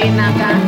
pisan